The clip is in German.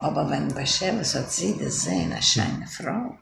Aber wenn bei Schäles hat sie gesehen, eine schöne Frau,